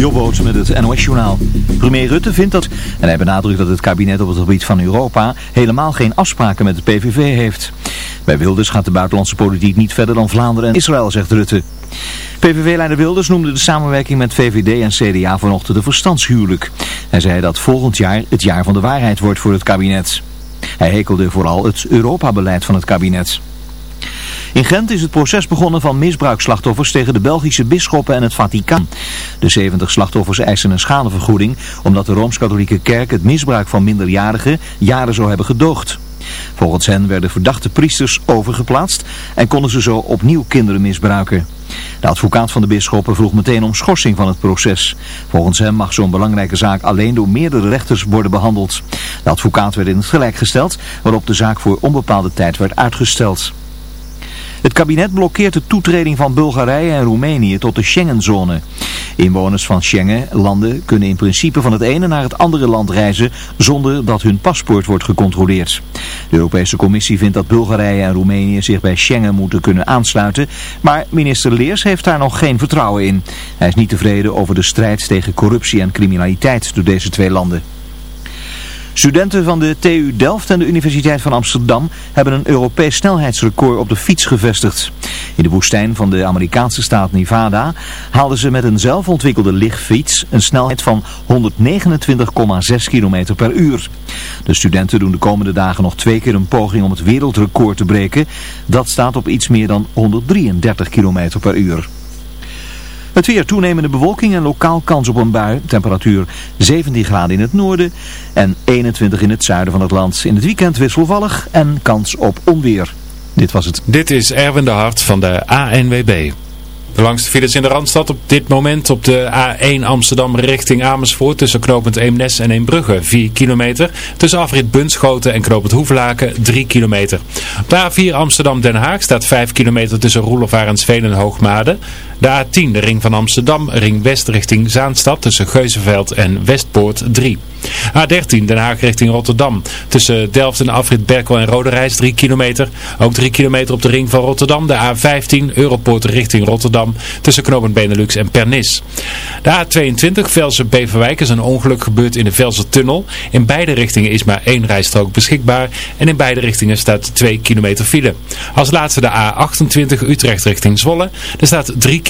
Jobboot met het NOS-journaal. Premier Rutte vindt dat, en hij benadrukt dat het kabinet op het gebied van Europa helemaal geen afspraken met de PVV heeft. Bij Wilders gaat de buitenlandse politiek niet verder dan Vlaanderen en Israël, zegt Rutte. PVV-leider Wilders noemde de samenwerking met VVD en CDA vanochtend een verstandshuwelijk. Hij zei dat volgend jaar het jaar van de waarheid wordt voor het kabinet. Hij hekelde vooral het Europa-beleid van het kabinet. In Gent is het proces begonnen van misbruikslachtoffers tegen de Belgische bisschoppen en het Vaticaan. De 70 slachtoffers eisen een schadevergoeding omdat de Rooms-Katholieke Kerk het misbruik van minderjarigen jaren zou hebben gedoogd. Volgens hen werden verdachte priesters overgeplaatst en konden ze zo opnieuw kinderen misbruiken. De advocaat van de bisschoppen vroeg meteen om schorsing van het proces. Volgens hem mag zo'n belangrijke zaak alleen door meerdere rechters worden behandeld. De advocaat werd in het gelijk gesteld, waarop de zaak voor onbepaalde tijd werd uitgesteld. Het kabinet blokkeert de toetreding van Bulgarije en Roemenië tot de Schengenzone. Inwoners van Schengen-landen kunnen in principe van het ene naar het andere land reizen zonder dat hun paspoort wordt gecontroleerd. De Europese Commissie vindt dat Bulgarije en Roemenië zich bij Schengen moeten kunnen aansluiten, maar minister Leers heeft daar nog geen vertrouwen in. Hij is niet tevreden over de strijd tegen corruptie en criminaliteit door deze twee landen. Studenten van de TU Delft en de Universiteit van Amsterdam hebben een Europees snelheidsrecord op de fiets gevestigd. In de woestijn van de Amerikaanse staat Nevada haalden ze met een zelfontwikkelde lichtfiets een snelheid van 129,6 km per uur. De studenten doen de komende dagen nog twee keer een poging om het wereldrecord te breken. Dat staat op iets meer dan 133 km per uur. Het weer toenemende bewolking en lokaal kans op een bui. Temperatuur 17 graden in het noorden en 21 in het zuiden van het land. In het weekend wisselvallig en kans op onweer. Dit was het. Dit is Erwin de Hart van de ANWB. De langste files in de Randstad op dit moment op de A1 Amsterdam richting Amersfoort tussen knooppunt Eemnes en Eembrugge 4 kilometer. Tussen afrit Bunschoten en knooppunt Hoevelaken 3 kilometer. Op de A4 Amsterdam Den Haag staat 5 kilometer tussen Roelof Arendsveen en Hoogmade. De A10 de ring van Amsterdam, ring west richting Zaanstad tussen Geuzenveld en Westpoort 3. A13 Den Haag richting Rotterdam. Tussen Delft en Afrit Berkel en Roderijs 3 kilometer. Ook 3 kilometer op de ring van Rotterdam. De A15 Europoort richting Rotterdam. Tussen Knopen Benelux en Pernis. De A22 Velsen-Beverwijk is een ongeluk gebeurd in de Velsen-tunnel. In beide richtingen is maar één rijstrook beschikbaar. En in beide richtingen staat 2 kilometer file. Als laatste de A28 Utrecht richting Zwolle. Er staat 3 kilometer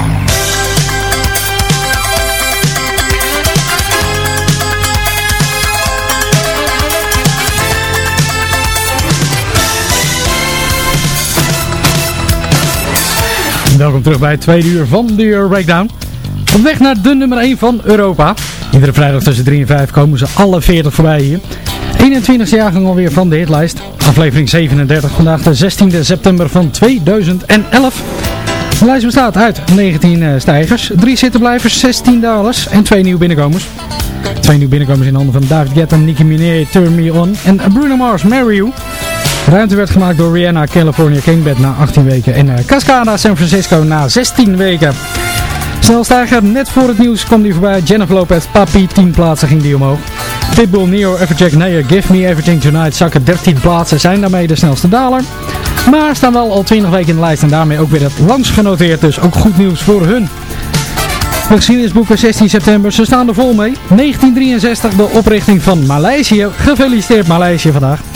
Welkom terug bij het tweede uur van de Euro Breakdown. Op weg naar de nummer 1 van Europa. Iedere vrijdag tussen 3 en 5 komen ze alle 40 voorbij hier. 21e jaargang alweer van de hitlijst. Aflevering 37, vandaag de 16e september van 2011. De lijst bestaat uit 19 stijgers, 3 zittenblijvers, 16 dalers en 2 nieuwe binnenkomers. Twee nieuwe binnenkomers in handen van David Guetta, Nicki Minaj, Turn Me On en Bruno Mars, Marry You. Ruimte werd gemaakt door Rihanna, California Kingbed na 18 weken en uh, Cascada, San Francisco na 16 weken. Snelstijger, net voor het nieuws kwam die voorbij. Jennifer Lopez, Papi, 10 plaatsen ging die omhoog. Pitbull, Neo, Everjack, Nayer, Give Me Everything Tonight zakken 13 plaatsen, zijn daarmee de snelste daler. Maar staan wel al 20 weken in de lijst en daarmee ook weer het langst genoteerd, dus ook goed nieuws voor hun. De geschiedenisboeken 16 september, ze staan er vol mee. 1963 de oprichting van Maleisië. Gefeliciteerd Maleisië vandaag.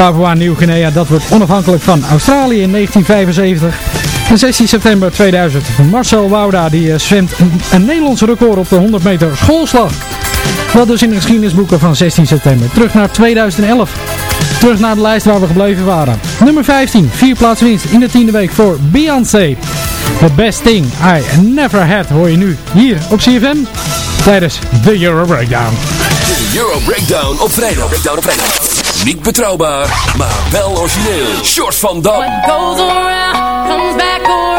Papua Nieuw-Guinea, dat wordt onafhankelijk van Australië in 1975. En 16 september 2000, Marcel Wouda die zwemt een, een Nederlands record op de 100 meter schoolslag. Wat dus in de geschiedenisboeken van 16 september. Terug naar 2011. Terug naar de lijst waar we gebleven waren. Nummer 15, vier plaatsen winst in de tiende week voor Beyoncé. The best thing I never had hoor je nu hier op CFM tijdens de Euro Breakdown. De Euro Breakdown op vrijdag. Breakdown op vrijdag. Niet betrouwbaar, maar wel origineel. Short van Dam. Goes around comes back.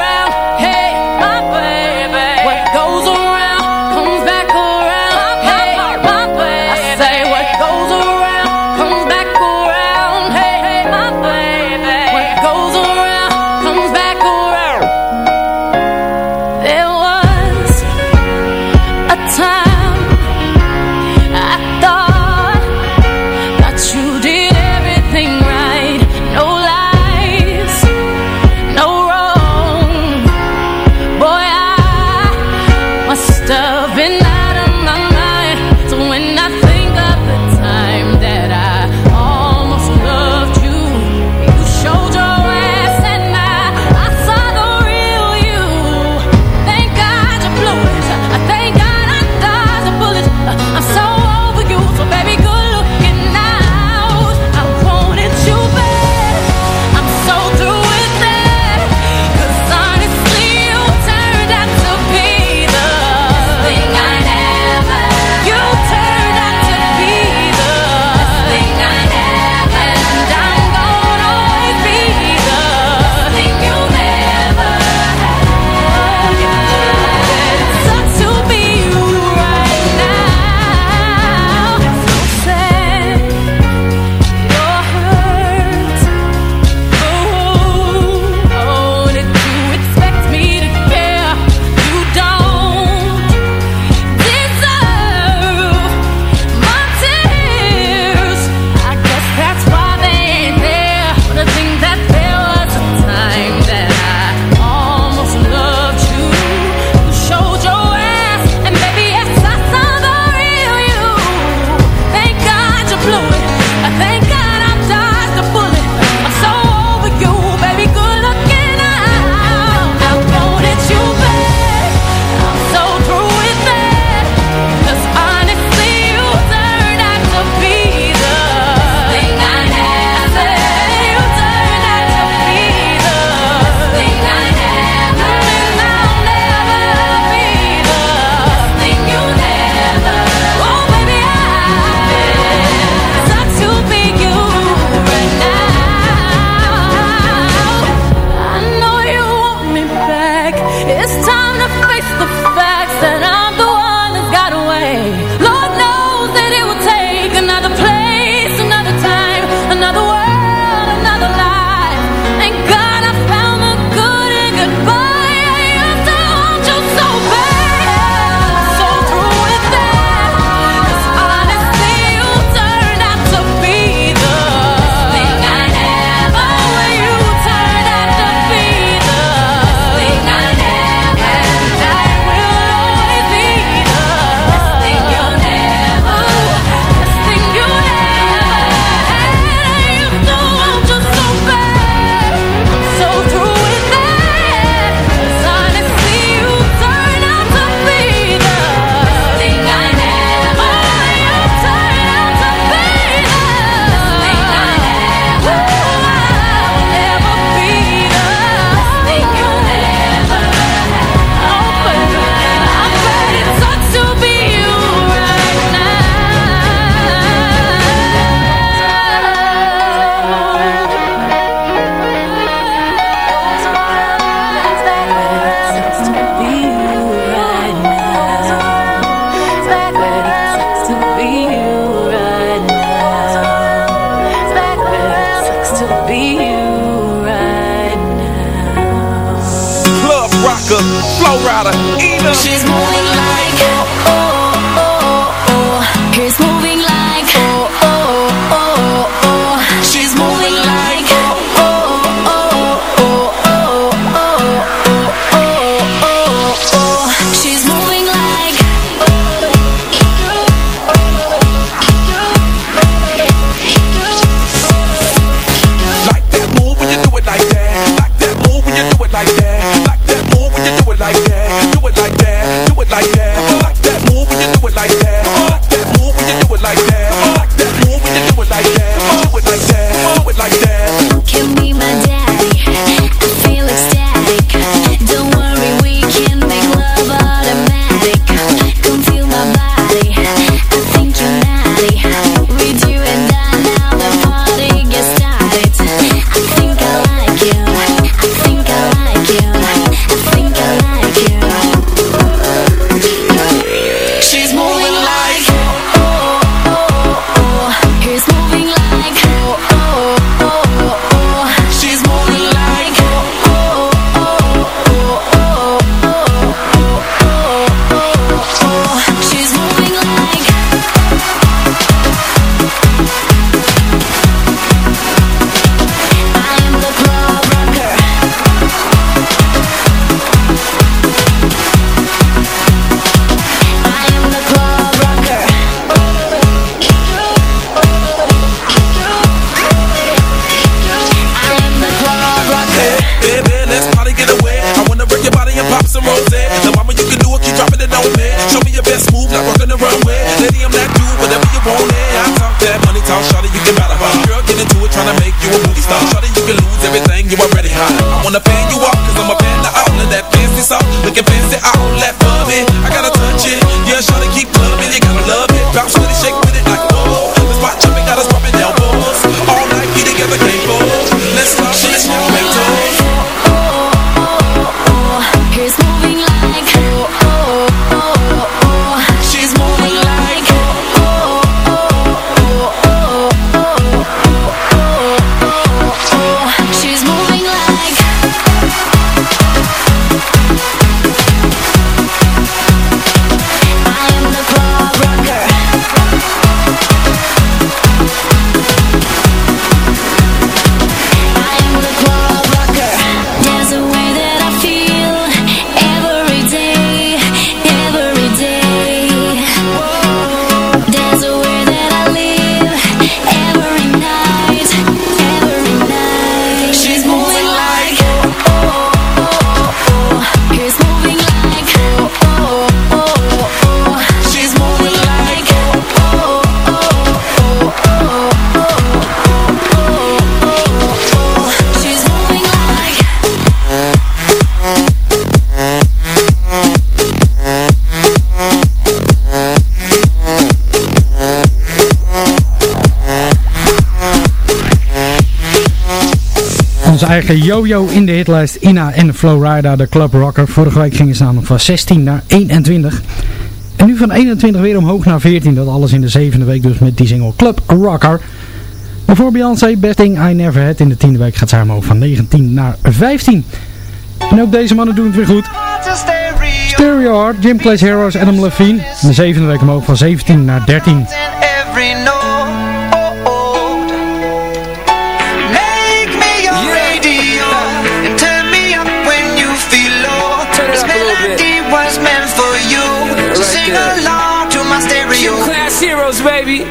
krijgen Jojo in de hitlijst, Ina en Flowrider, de Club Rocker. Vorige week gingen ze namelijk van 16 naar 21. En nu van 21 weer omhoog naar 14, dat alles in de zevende week dus met die single Club Rocker. Maar voor Beyoncé, Besting I Never Had in de tiende week gaat zij omhoog van 19 naar 15. En ook deze mannen doen het weer goed. Stereo Hard, Jim Clay's Heroes, Adam Levine. In de zevende week omhoog van 17 naar 13. baby.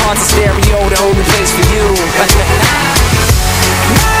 car's a stereo, the only place for you.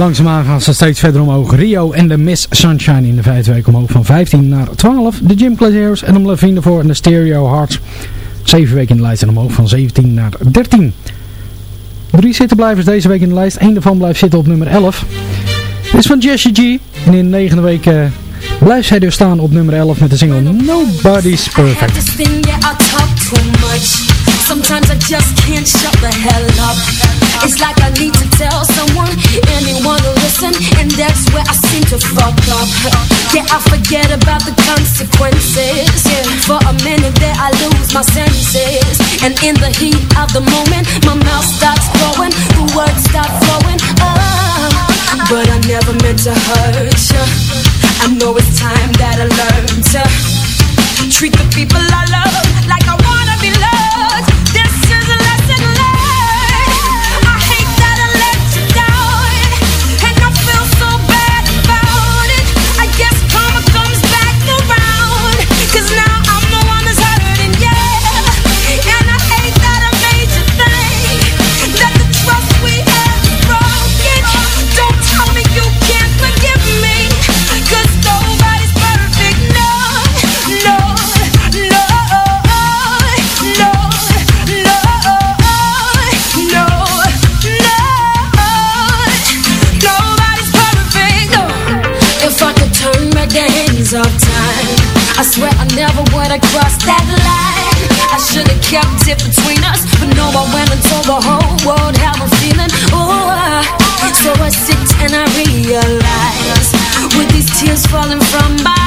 Langzaamaan gaan ze steeds verder omhoog. Rio en de Miss Sunshine in de vijfde week omhoog van 15 naar 12. De Gym Class en de Levine ervoor en de Stereo Hearts. Zeven weken in de lijst en omhoog van 17 naar 13. Drie zittenblijvers deze week in de lijst. Eén daarvan blijft zitten op nummer 11. Dit is van Jessie G. En in de negende week uh, blijft zij dus staan op nummer 11 met de single Nobody's Perfect. Sometimes I just can't shut the hell up. It's like I need to tell someone, anyone to listen, and that's where I seem to fuck up. Yeah, I forget about the consequences. Yeah, for a minute there I lose my senses, and in the heat of the moment, my mouth starts flowing, the words start flowing. Oh, but I never meant to hurt you. I know it's time that I learn to treat the people I love like I kept it between us, but no, I went and told the whole world how I'm feeling. Ooh, so I sit and I realize, with these tears falling from my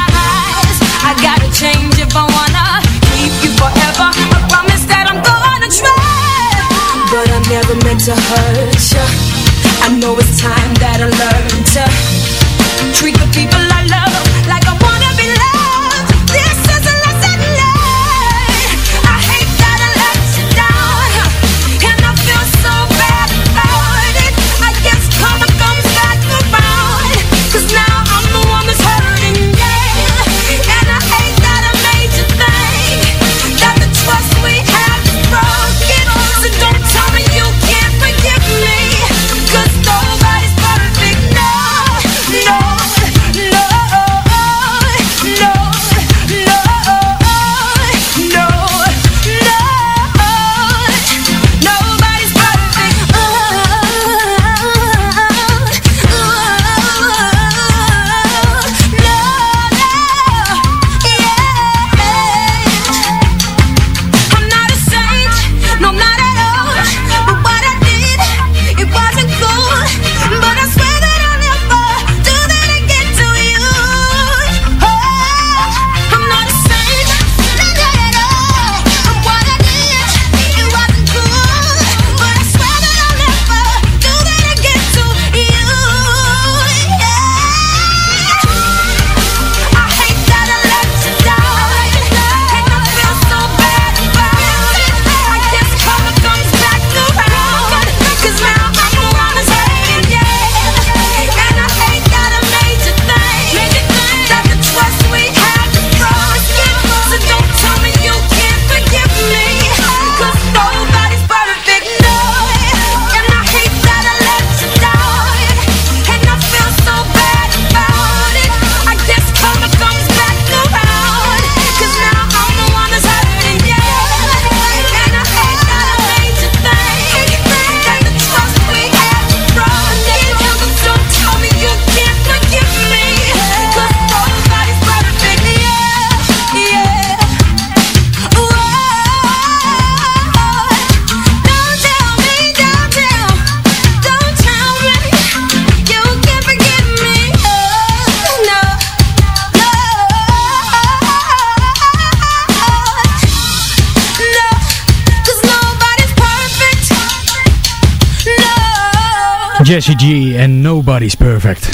Nobody's Perfect.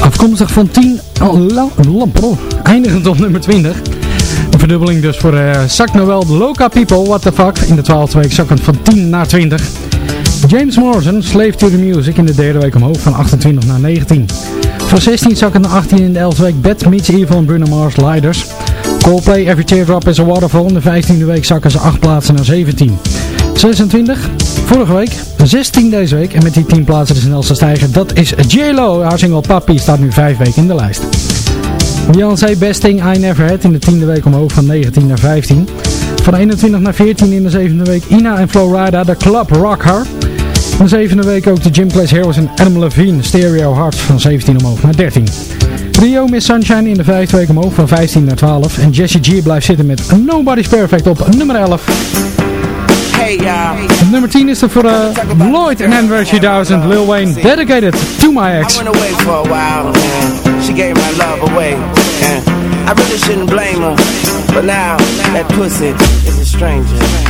Afkomstig van 10, oh, la, lamp, oh, eindigend op nummer 20. Een verdubbeling dus voor uh, Zak Noel, Loca People, What the Fuck. In de 12e week zakkend van 10 naar 20. James Morrison, Slave to the Music, in de derde week omhoog van 28 naar 19. Van 16 zakkend naar 18 in de 11e week Bad Meets Evil en Bruno Mars Liders. Coldplay, Every Teardrop is a Waterfall. In de 15e week zakken ze 8 plaatsen naar 17. 26. Vorige week. 16 deze week. En met die 10 plaatsen de snelste stijger. Dat is J-Lo. Haar single Papi staat nu 5 weken in de lijst. Beyoncé Best Thing I Never Had in de 10e week omhoog van 19 naar 15. Van 21 naar 14 in de 7e week Ina en Florida, de Club Rocker. In de 7e week ook de Jim Place Heroes en Adam Levine, Stereo Hearts van 17 omhoog naar 13. Rio Miss Sunshine in de 5e week omhoog van 15 naar 12. En Jessie G blijft zitten met Nobody's Perfect op nummer 11. Nummer 10 is er voor uh, Lloyd and Andrew 2000, Lil Wayne, dedicated to my ex. I went away for a while, and she gave my love away. And I really shouldn't blame her, but now that pussy is a stranger.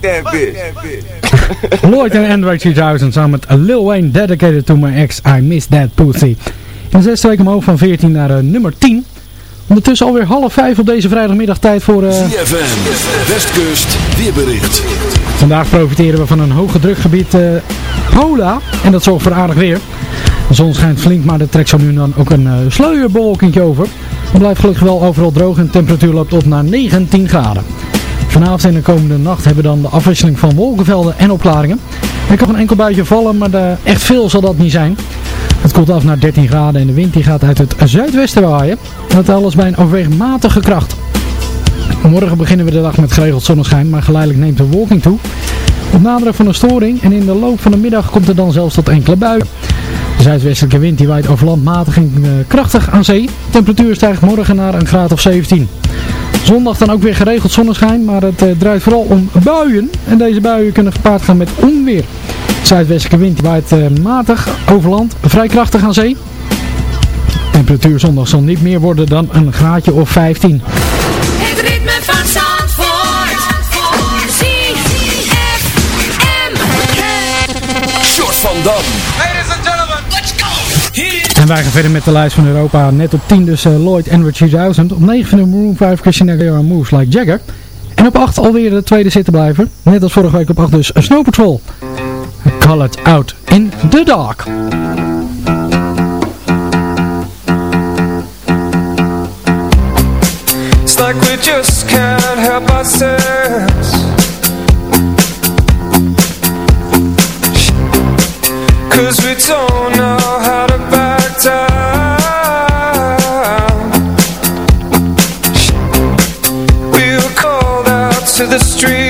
bitch. Lloyd en Android 2000 samen met Lil Wayne dedicated to my ex, I miss that pussy. In zes weken omhoog van 14 naar eh, nummer 10. Ondertussen alweer half vijf op deze vrijdagmiddag tijd voor... Uh... Westkust, weerbericht. Vandaag profiteren we van een hoge drukgebied eh, Pola en dat zorgt voor aardig weer. De zon schijnt flink, maar er trekt zo nu dan ook een uh, over. Het blijft gelukkig wel overal droog en de temperatuur loopt op naar 19 graden. Vanavond en de komende nacht hebben we dan de afwisseling van wolkenvelden en opklaringen. Er kan een enkel buitje vallen, maar echt veel zal dat niet zijn. Het koelt af naar 13 graden en de wind die gaat uit het zuidwesten waaien. Dat alles bij een overwegmatige kracht. Morgen beginnen we de dag met geregeld zonneschijn, maar geleidelijk neemt de wolking toe. Op naderen van een storing en in de loop van de middag komt er dan zelfs tot enkele buien. De zuidwestelijke wind die waait over land matig en eh, krachtig aan zee. De temperatuur stijgt morgen naar een graad of 17. Zondag dan ook weer geregeld zonneschijn, maar het uh, draait vooral om buien. En deze buien kunnen gepaard gaan met onweer. Zuidwestelijke wind die waait uh, matig over land, vrij krachtig aan zee. De temperatuur zondag zal niet meer worden dan een graadje of 15. Het ritme van Zandvoort. ZFM. Short van Dam. Wij gaan verder met de lijst van Europa. Net op 10 dus uh, Lloyd Edward 2000. Op 9 de Maroon 5 Christina Aguilera Moves Like Jagger. En op 8 alweer de tweede zitten blijven. Net als vorige week op 8 dus Snow Patrol. Call it out in the dark. It's like just can't help ourselves. Cause we don't know to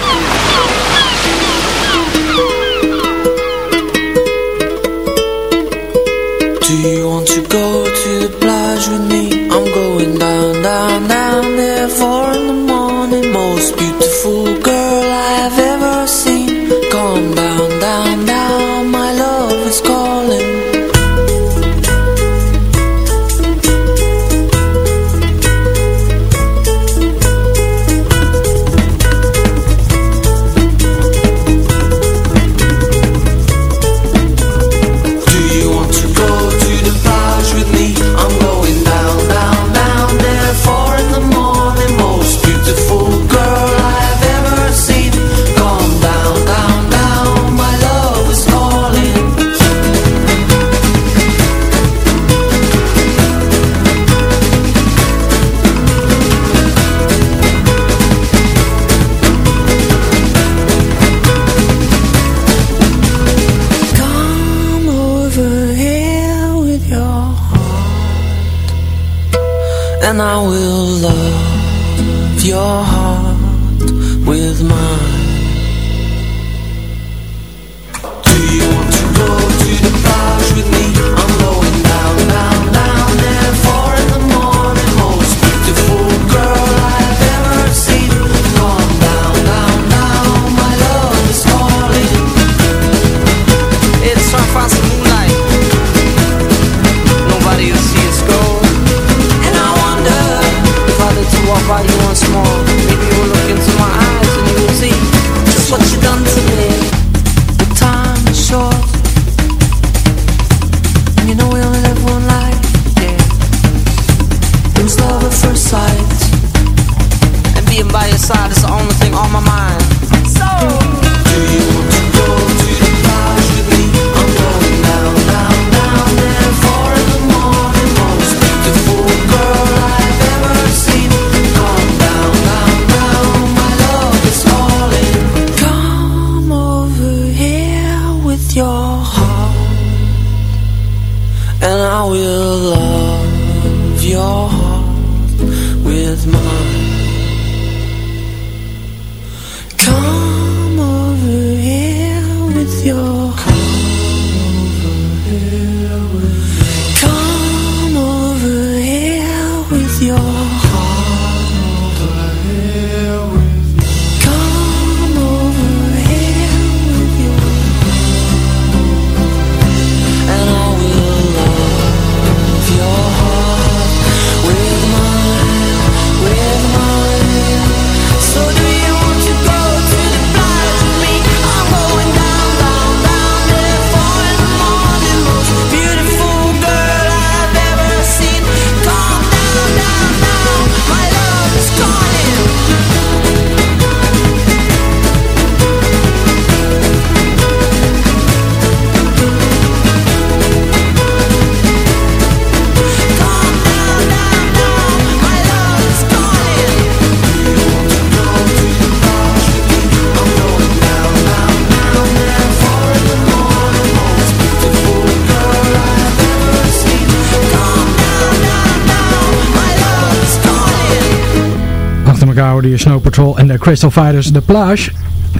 Crystal Fighters de plage.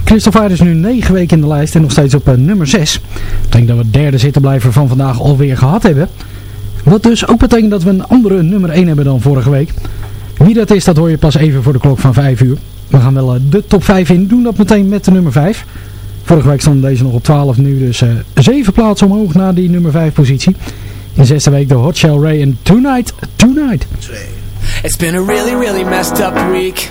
Crystal Fighters nu 9 weken in de lijst en nog steeds op eh, nummer 6. Ik denk dat we het derde zittenblijver van vandaag alweer gehad hebben. Wat dus ook betekent dat we een andere nummer 1 hebben dan vorige week. Wie dat is, dat hoor je pas even voor de klok van 5 uur. We gaan wel eh, de top 5 in, doen dat meteen met de nummer 5. Vorige week stond deze nog op 12, nu dus eh 7 plaatsen omhoog naar die nummer 5 positie. In zesde week de Hot Shell Ray en Tonight, Tonight. It's been a really, really messed up week.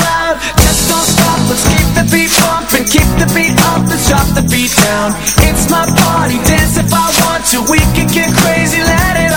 drop the beat down. It's my party, dance if I want to. We can get crazy, let it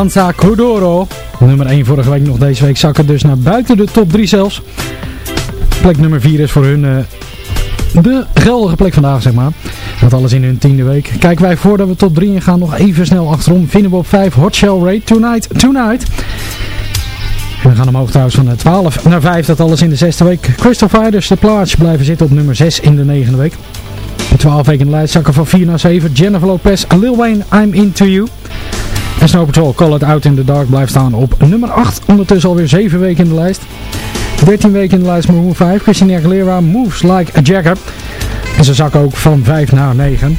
Danza Codoro. Nummer 1 vorige week nog deze week zakken dus naar buiten de top 3 zelfs. Plek nummer 4 is voor hun uh, de geldige plek vandaag zeg maar. Dat alles in hun tiende week. Kijken wij voordat we top 3 gaan nog even snel achterom. Vinden we op 5 Hot Shell Ray Tonight Tonight. We gaan omhoog trouwens van 12 naar 5. Dat alles in de zesde week. Crystal Fighters, de plaats blijven zitten op nummer 6 in de negende week. 12 weken in de lijst zakken van 4 naar 7. Jennifer Lopez, Lil Wayne, I'm Into You. En Snow Patrol, Call It Out in the Dark blijft staan op nummer 8. Ondertussen alweer 7 weken in de lijst. 13 weken in de lijst Maroon 5. Christina Aguilera, Moves Like a Jagger. En ze zakken ook van 5 naar 9.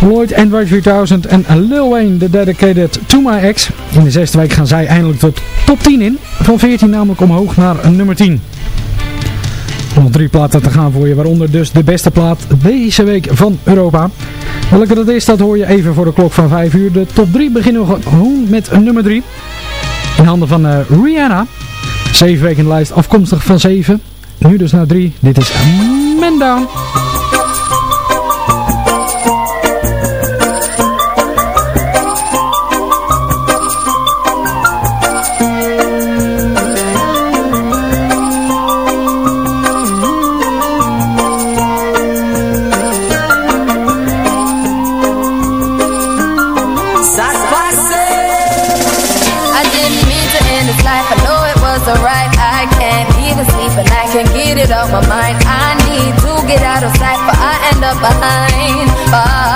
Lloyd Android 3000 en Lil Wayne, The Dedicated to My Ex. In de zesde week gaan zij eindelijk tot top 10 in. Van 14 namelijk omhoog naar nummer 10. Nog drie platen te gaan voor je, waaronder dus de beste plaat deze week van Europa. Welke dat is, dat hoor je even voor de klok van 5 uur. De top 3 beginnen we gewoon met nummer 3. In handen van uh, Rihanna. 7 weken in de lijst, afkomstig van 7. Nu dus naar 3. Dit is Man Down. My mind. I need to get out of sight But I end up behind. Bars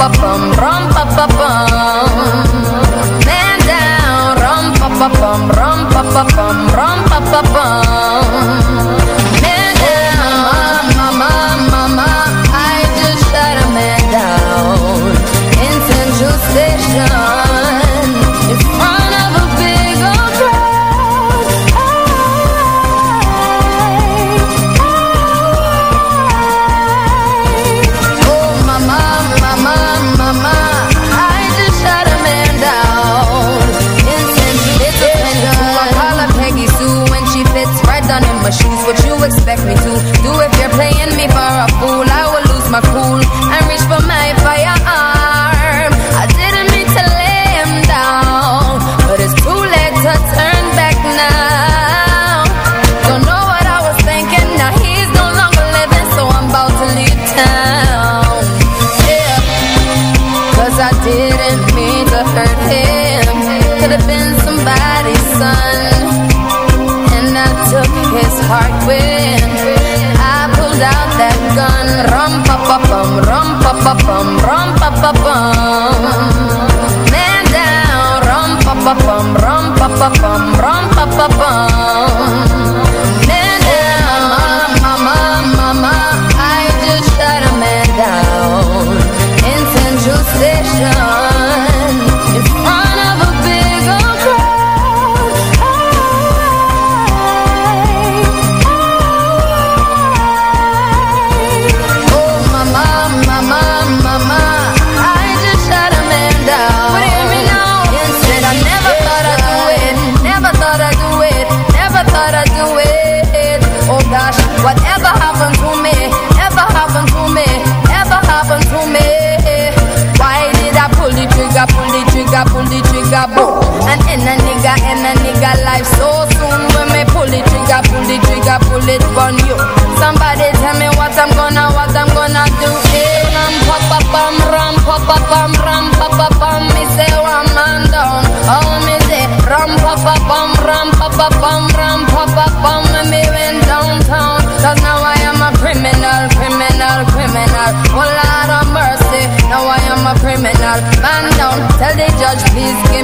pa pa bum rum pa pa man down rum pa pa bum rum pa pa bum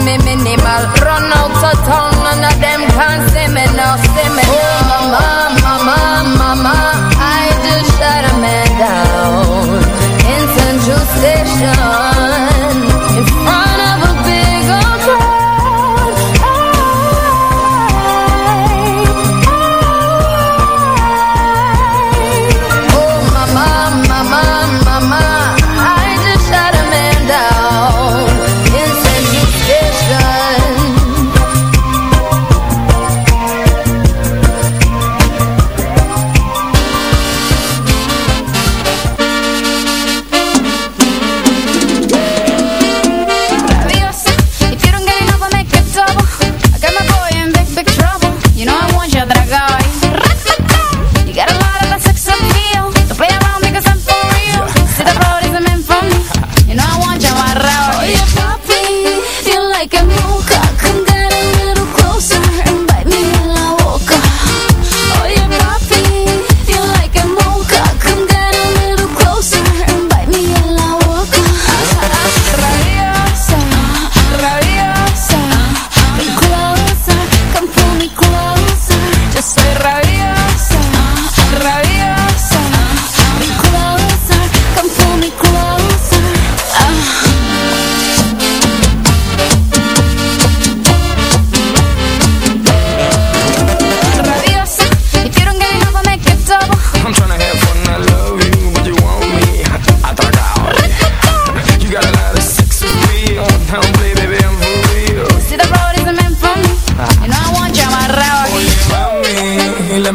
me minimal. Run out of town, none of them can see me now, see me. Now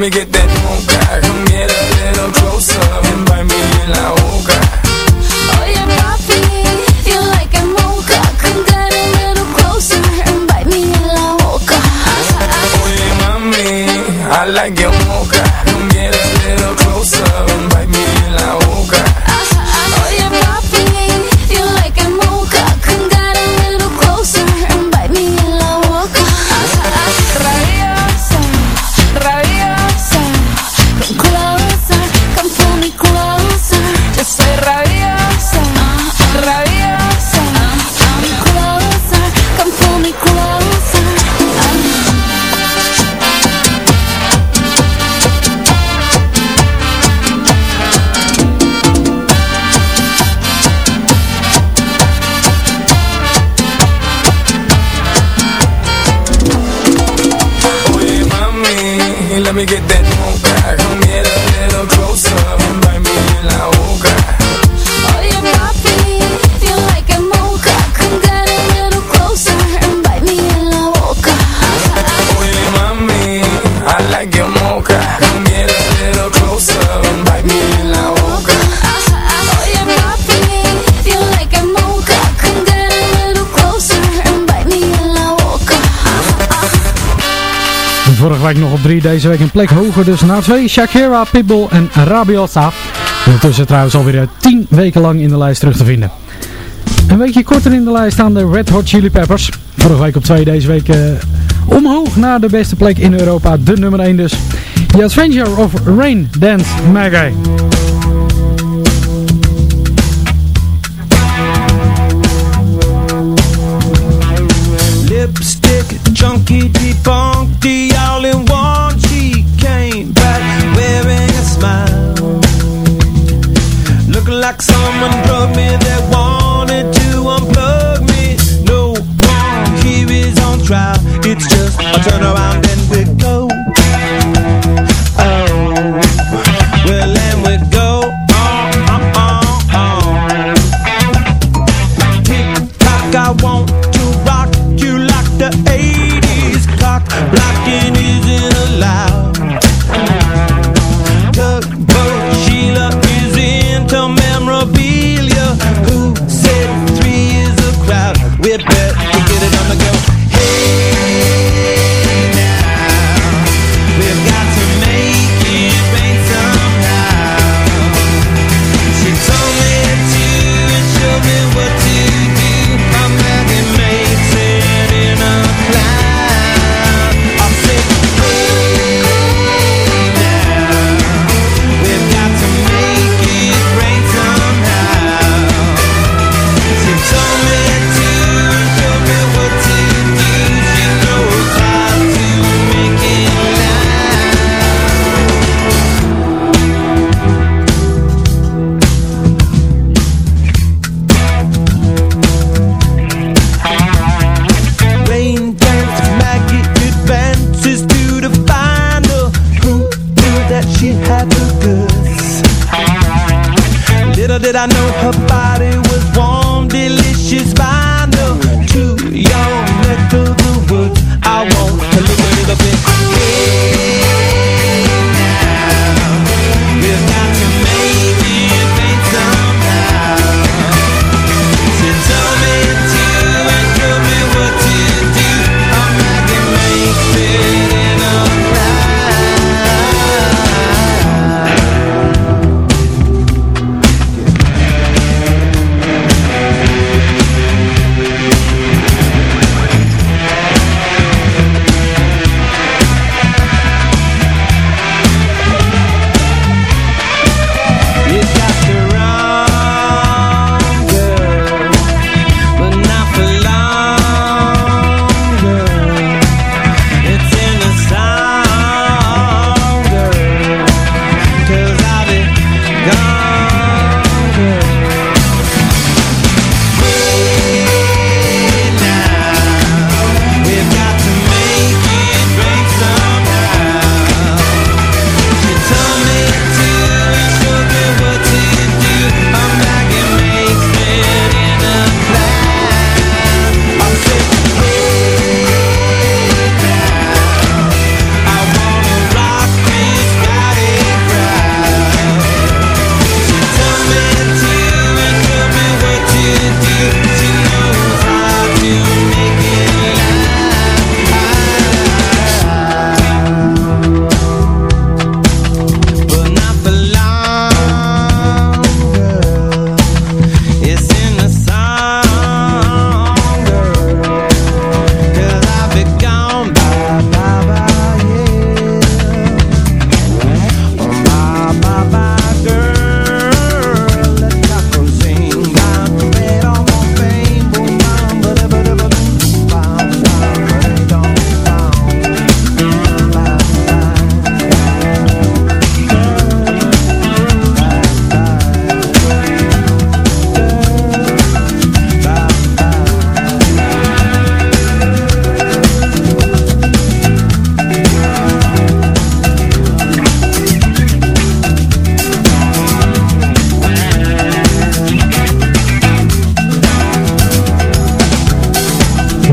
me get that. nog op 3, deze week een plek hoger. Dus na 2 Shakira, Pitbull en Rabiosa. Ondertussen trouwens alweer eh, 10 weken lang in de lijst terug te vinden. Een weekje korter in de lijst staan de Red Hot Chili Peppers. Vorige week op 2, deze week eh, omhoog naar de beste plek in Europa. De nummer 1 dus. The Adventure of Rain Dance Maggie. that she had the goods. Little did I know her body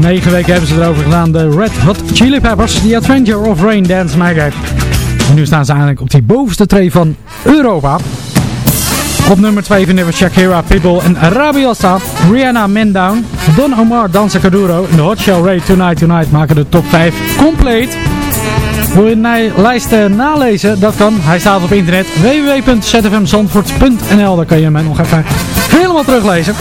negen weken hebben ze erover gedaan. De Red Hot Chili Peppers. The Adventure of Rain Dance Maggot. En nu staan ze eigenlijk op die bovenste tree van Europa. Op nummer 2 vinden we Shakira, Pitbull en Rabiosa. Rihanna, Man Down. Don Omar, Danza Kuduro. En de Hot Shell Ray, Tonight Tonight maken de top 5 compleet. Wil je de lijst nalezen? Dat kan. Hij staat op internet www.zfmzandvoort.nl Daar kan je hem nog even helemaal teruglezen.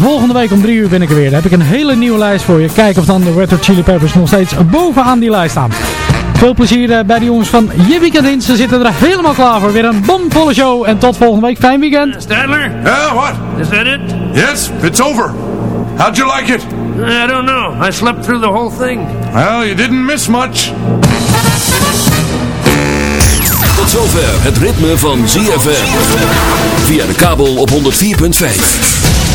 Volgende week om 3 uur ben ik er weer. Dan heb ik een hele nieuwe lijst voor je. Kijk of dan de Red Hot Chili Peppers nog steeds bovenaan die lijst staan. Veel plezier eh, bij de jongens van Je Weekend In. Ze zitten er helemaal klaar voor. Weer een bomvolle show. En tot volgende week. Fijn weekend. Stadler? Yeah, what? Is that it? Yes, it's over. How'd you like it? I don't know. I slept through the whole thing. Well, you didn't miss much. Tot zover het ritme van ZFM. Via de kabel op 104.5.